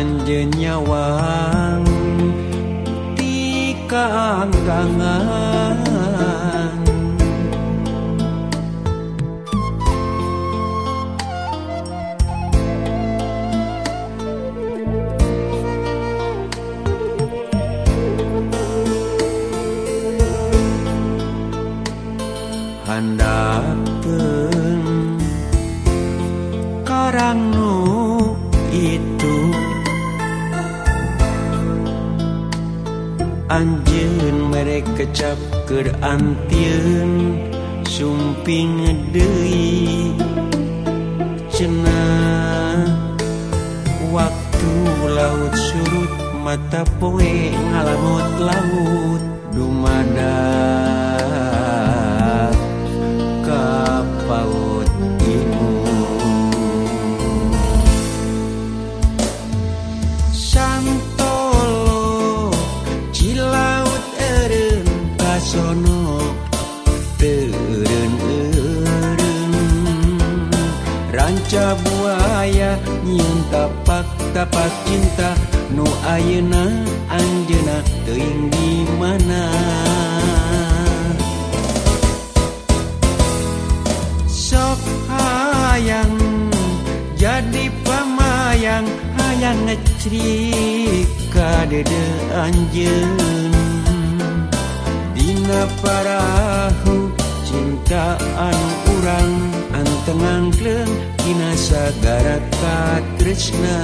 buah anje nyawang tianggangan handapun karangnu Anjun mereka keur antiun Sumping deui cenah Waktu laut surut mata poe ngalamut laut. Dumada ranca buaya nyiun tapak tapak cinta. Nu ayeuna anjeuna teuing di mana? Sok hayang jadi pamayang hayang ngecrik ka dede anjeun. Dina parahu cintaan kurang antengang kleng Kinasa Garat Katrisna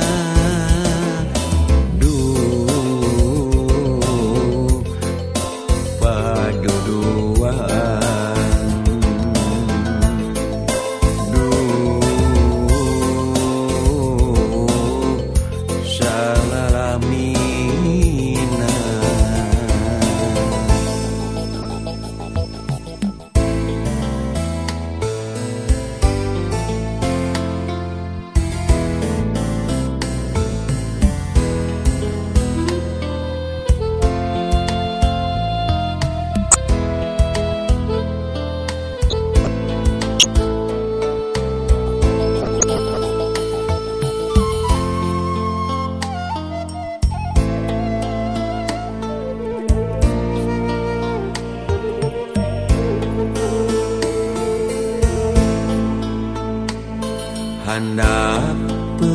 handapun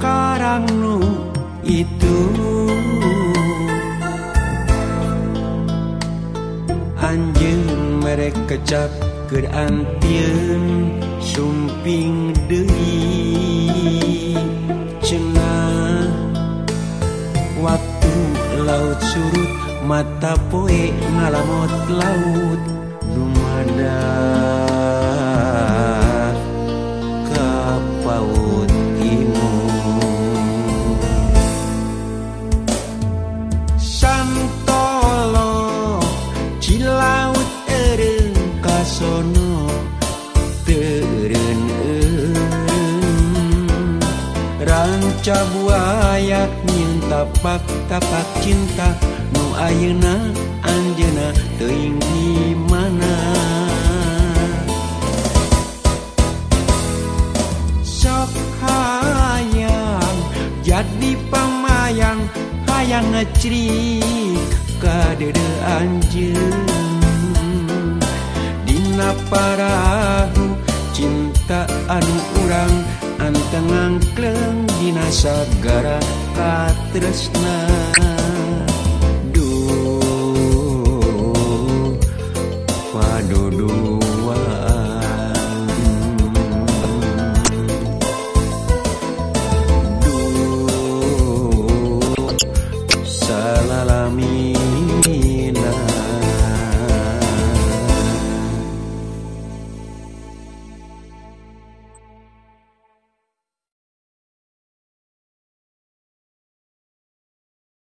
karang nu itu. Anjing merek kecap keur antieun sumping deui. Cenah waktu laut surut mata poe ngalamot laut. Dumadak ranca buaya nyin tapak tapak cinta. Nu ayeuna anjeuna teuing di mana? Sok hayang jadi pamayang hayang ngecrik ka dede anjeun. Dina parahu Sagara,